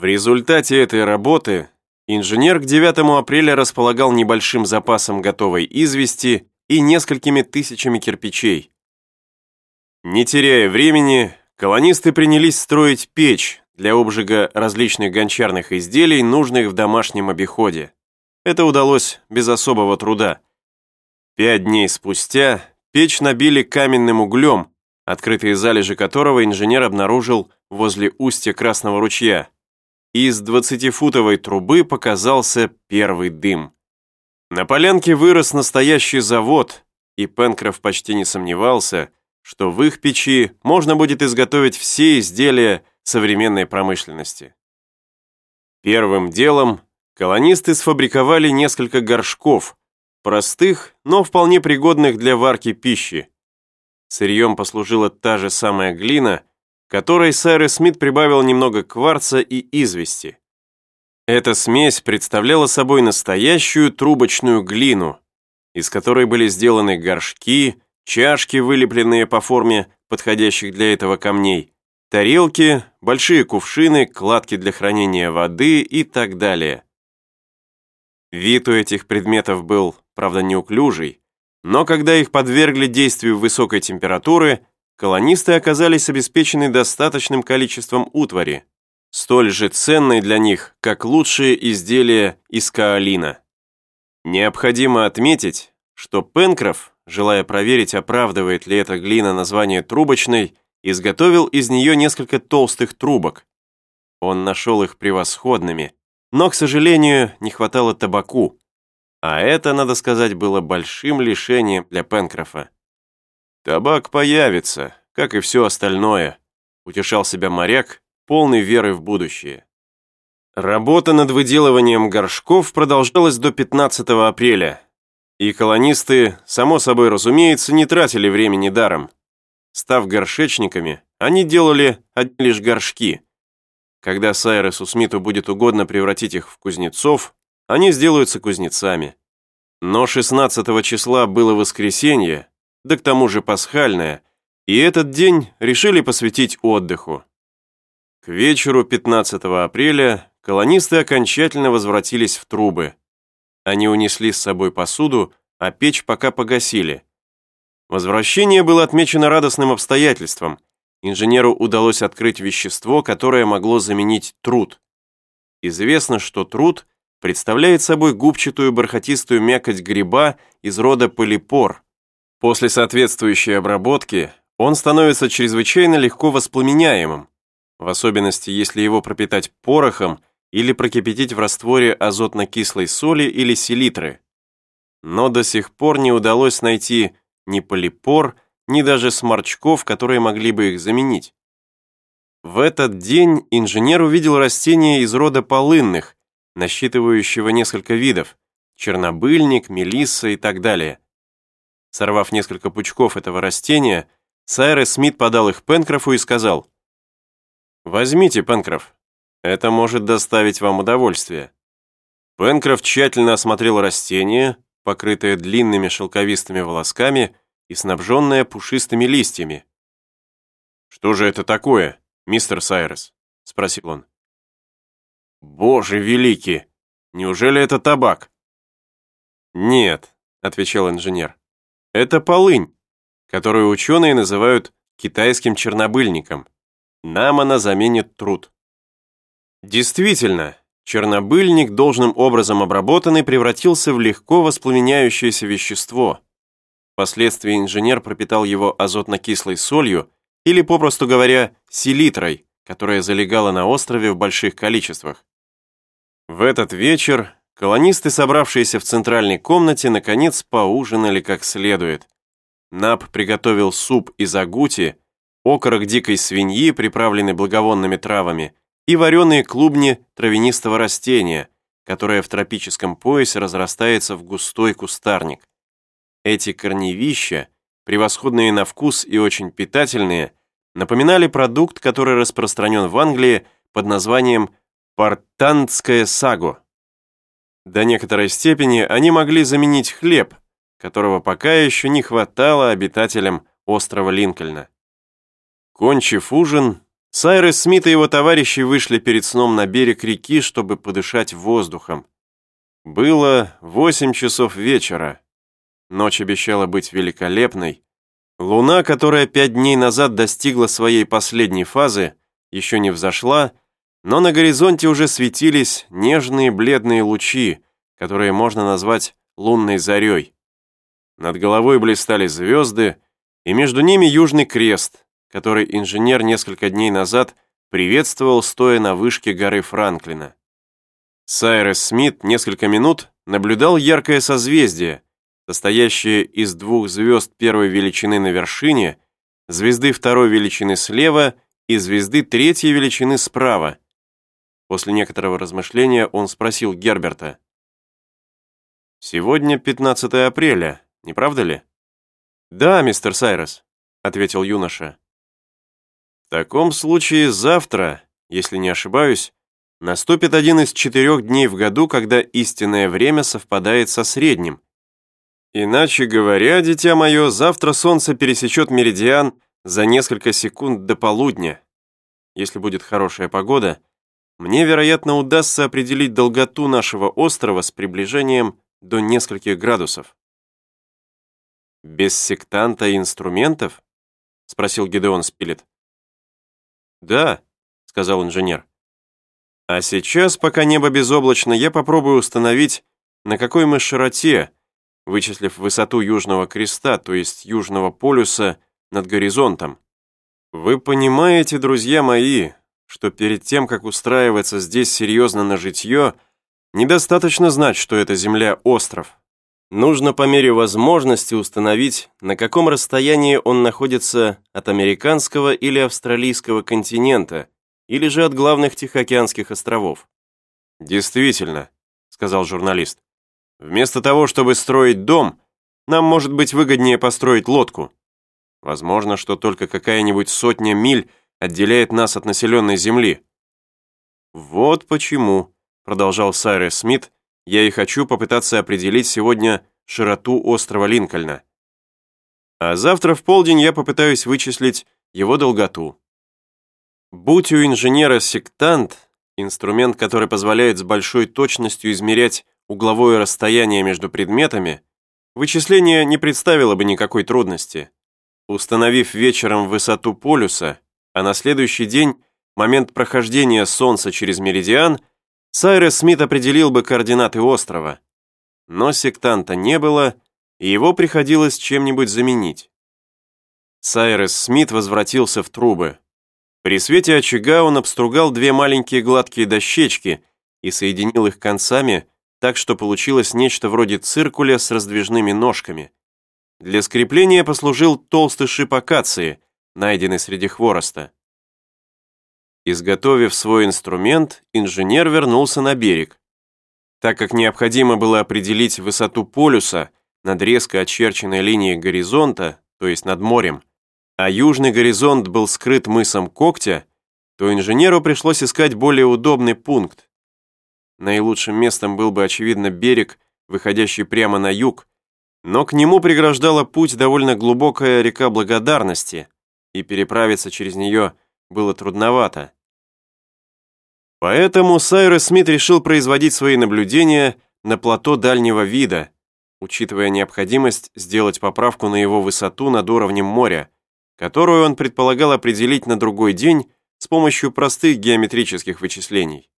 В результате этой работы инженер к 9 апреля располагал небольшим запасом готовой извести и несколькими тысячами кирпичей. Не теряя времени, колонисты принялись строить печь для обжига различных гончарных изделий, нужных в домашнем обиходе. Это удалось без особого труда. Пять дней спустя печь набили каменным углем, открытые залежи которого инженер обнаружил возле устья Красного ручья. Из 20-футовой трубы показался первый дым. На полянке вырос настоящий завод, и Пенкроф почти не сомневался, что в их печи можно будет изготовить все изделия современной промышленности. Первым делом колонисты сфабриковали несколько горшков, простых, но вполне пригодных для варки пищи. Сырьем послужила та же самая глина, которой Сайрес Смит прибавил немного кварца и извести. Эта смесь представляла собой настоящую трубочную глину, из которой были сделаны горшки, чашки, вылепленные по форме подходящих для этого камней, тарелки, большие кувшины, кладки для хранения воды и так далее. Вид у этих предметов был, правда, неуклюжий, но когда их подвергли действию высокой температуры, колонисты оказались обеспечены достаточным количеством утвари, столь же ценной для них, как лучшие изделия из каолина. Необходимо отметить, что Пенкроф, желая проверить, оправдывает ли эта глина название трубочной, изготовил из нее несколько толстых трубок. Он нашел их превосходными, но, к сожалению, не хватало табаку, а это, надо сказать, было большим лишением для Пенкрофа. «Табак появится, как и все остальное», утешал себя моряк, полный веры в будущее. Работа над выделыванием горшков продолжалась до 15 апреля, и колонисты, само собой разумеется, не тратили времени даром. Став горшечниками, они делали одни лишь горшки. Когда Сайресу Смиту будет угодно превратить их в кузнецов, они сделаются кузнецами. Но 16 числа было воскресенье, да к тому же пасхальное, и этот день решили посвятить отдыху. К вечеру 15 апреля колонисты окончательно возвратились в трубы. Они унесли с собой посуду, а печь пока погасили. Возвращение было отмечено радостным обстоятельством. Инженеру удалось открыть вещество, которое могло заменить труд. Известно, что труд представляет собой губчатую бархатистую мякоть гриба из рода полипор. После соответствующей обработки он становится чрезвычайно легко воспламеняемым, в особенности если его пропитать порохом или прокипятить в растворе азотно-кислой соли или селитры. Но до сих пор не удалось найти ни полипор, ни даже сморчков, которые могли бы их заменить. В этот день инженер увидел растение из рода полынных, насчитывающего несколько видов, чернобыльник, мелисса и так далее. Сорвав несколько пучков этого растения, Сайрес Смит подал их Пенкрофу и сказал, «Возьмите, Пенкроф, это может доставить вам удовольствие». Пенкроф тщательно осмотрел растение, покрытое длинными шелковистыми волосками и снабженное пушистыми листьями. «Что же это такое, мистер Сайрес?» — спросил он. «Боже великий! Неужели это табак?» «Нет», — отвечал инженер. «Это полынь, которую ученые называют китайским чернобыльником. Нам она заменит труд». Действительно, чернобыльник, должным образом обработанный, превратился в легко воспламеняющееся вещество. Впоследствии инженер пропитал его азотно-кислой солью или, попросту говоря, селитрой, которая залегала на острове в больших количествах. В этот вечер колонисты, собравшиеся в центральной комнате, наконец поужинали как следует. Нап приготовил суп из агути, окорок дикой свиньи, приправленный благовонными травами, и вареные клубни травянистого растения, которое в тропическом поясе разрастается в густой кустарник. Эти корневища, превосходные на вкус и очень питательные, напоминали продукт, который распространен в Англии под названием портантское саго. До некоторой степени они могли заменить хлеб, которого пока еще не хватало обитателям острова Линкольна. Кончив ужин, Сайрес Смит и его товарищи вышли перед сном на берег реки, чтобы подышать воздухом. Было восемь часов вечера. Ночь обещала быть великолепной. Луна, которая пять дней назад достигла своей последней фазы, еще не взошла, но на горизонте уже светились нежные бледные лучи, которые можно назвать лунной зарей. Над головой блистали звезды, и между ними Южный Крест, который инженер несколько дней назад приветствовал, стоя на вышке горы Франклина. Сайрес Смит несколько минут наблюдал яркое созвездие, состоящее из двух звезд первой величины на вершине, звезды второй величины слева и звезды третьей величины справа. После некоторого размышления он спросил Герберта. «Сегодня 15 апреля, не правда ли?» «Да, мистер Сайрес», — ответил юноша. «В таком случае завтра, если не ошибаюсь, наступит один из четырех дней в году, когда истинное время совпадает со средним. Иначе говоря, дитя мое, завтра солнце пересечет меридиан за несколько секунд до полудня. Если будет хорошая погода, мне, вероятно, удастся определить долготу нашего острова с приближением до нескольких градусов. «Без сектанта и инструментов?» — спросил Гидеон Спилет. «Да», — сказал инженер. «А сейчас, пока небо безоблачно, я попробую установить, на какой мы широте, вычислив высоту Южного Креста, то есть Южного полюса, над горизонтом. Вы понимаете, друзья мои, что перед тем, как устраиваться здесь серьезно на житье, недостаточно знать, что это Земля-остров. Нужно по мере возможности установить, на каком расстоянии он находится от американского или австралийского континента, или же от главных Тихоокеанских островов. «Действительно», — сказал журналист, «вместо того, чтобы строить дом, нам может быть выгоднее построить лодку. Возможно, что только какая-нибудь сотня миль отделяет нас от населенной земли». «Вот почему», — продолжал Сайрес Смит, я и хочу попытаться определить сегодня широту острова Линкольна. А завтра в полдень я попытаюсь вычислить его долготу. Будь у инженера сектант, инструмент, который позволяет с большой точностью измерять угловое расстояние между предметами, вычисление не представило бы никакой трудности. Установив вечером высоту полюса, а на следующий день момент прохождения Солнца через меридиан – Сайрес Смит определил бы координаты острова. Но сектанта не было, и его приходилось чем-нибудь заменить. Сайрес Смит возвратился в трубы. При свете очага он обстругал две маленькие гладкие дощечки и соединил их концами так, что получилось нечто вроде циркуля с раздвижными ножками. Для скрепления послужил толстый шип акации, найденный среди хвороста. Изготовив свой инструмент, инженер вернулся на берег. Так как необходимо было определить высоту полюса над резко очерченной линией горизонта, то есть над морем, а южный горизонт был скрыт мысом Когтя, то инженеру пришлось искать более удобный пункт. Наилучшим местом был бы, очевидно, берег, выходящий прямо на юг, но к нему преграждала путь довольно глубокая река Благодарности, и переправиться через нее – было трудновато. Поэтому Сайрес Смит решил производить свои наблюдения на плато дальнего вида, учитывая необходимость сделать поправку на его высоту над уровнем моря, которую он предполагал определить на другой день с помощью простых геометрических вычислений.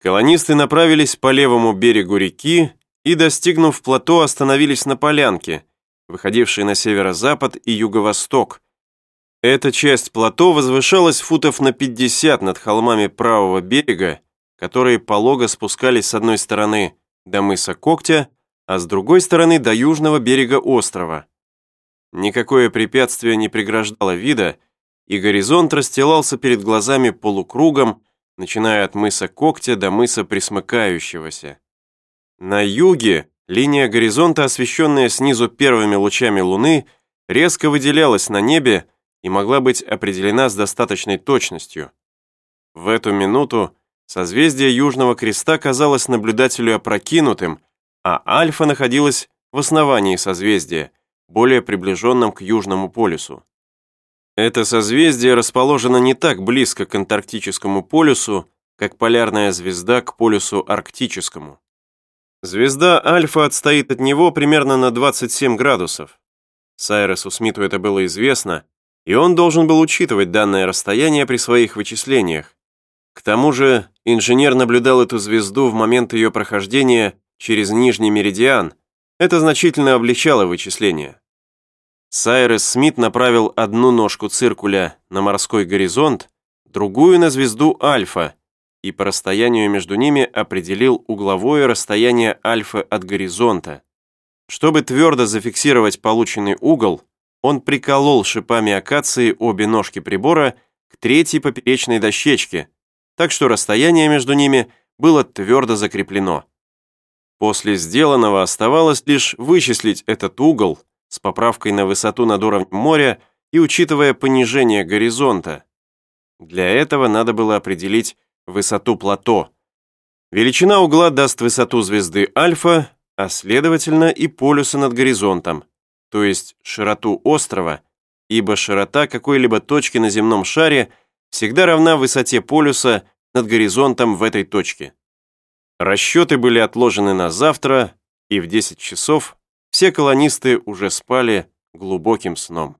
Колонисты направились по левому берегу реки и, достигнув плато, остановились на полянке, выходившей на северо-запад и юго-восток, эта часть плато возвышалась футов на 50 над холмами правого берега, которые полого спускались с одной стороны до мыса Когтя, а с другой стороны до южного берега острова. Никакое препятствие не преграждало вида, и горизонт расстилался перед глазами полукругом, начиная от мыса Когтя до мыса Присмыкающегося. На юге линия горизонта, освещенная снизу первыми лучами луны, резко выделялась на небе, и могла быть определена с достаточной точностью. В эту минуту созвездие Южного Креста казалось наблюдателю опрокинутым, а Альфа находилась в основании созвездия, более приближенном к Южному полюсу. Это созвездие расположено не так близко к Антарктическому полюсу, как полярная звезда к полюсу Арктическому. Звезда Альфа отстоит от него примерно на 27 градусов. Сайресу Смиту это было известно, и он должен был учитывать данное расстояние при своих вычислениях. К тому же инженер наблюдал эту звезду в момент ее прохождения через нижний меридиан. Это значительно облегчало вычисления. Сайрес Смит направил одну ножку циркуля на морской горизонт, другую на звезду Альфа, и по расстоянию между ними определил угловое расстояние Альфа от горизонта. Чтобы твердо зафиксировать полученный угол, он приколол шипами акации обе ножки прибора к третьей поперечной дощечке, так что расстояние между ними было твердо закреплено. После сделанного оставалось лишь вычислить этот угол с поправкой на высоту над уровнем моря и учитывая понижение горизонта. Для этого надо было определить высоту плато. Величина угла даст высоту звезды Альфа, а следовательно и полюса над горизонтом то есть широту острова, ибо широта какой-либо точки на земном шаре всегда равна высоте полюса над горизонтом в этой точке. Расчеты были отложены на завтра, и в 10 часов все колонисты уже спали глубоким сном.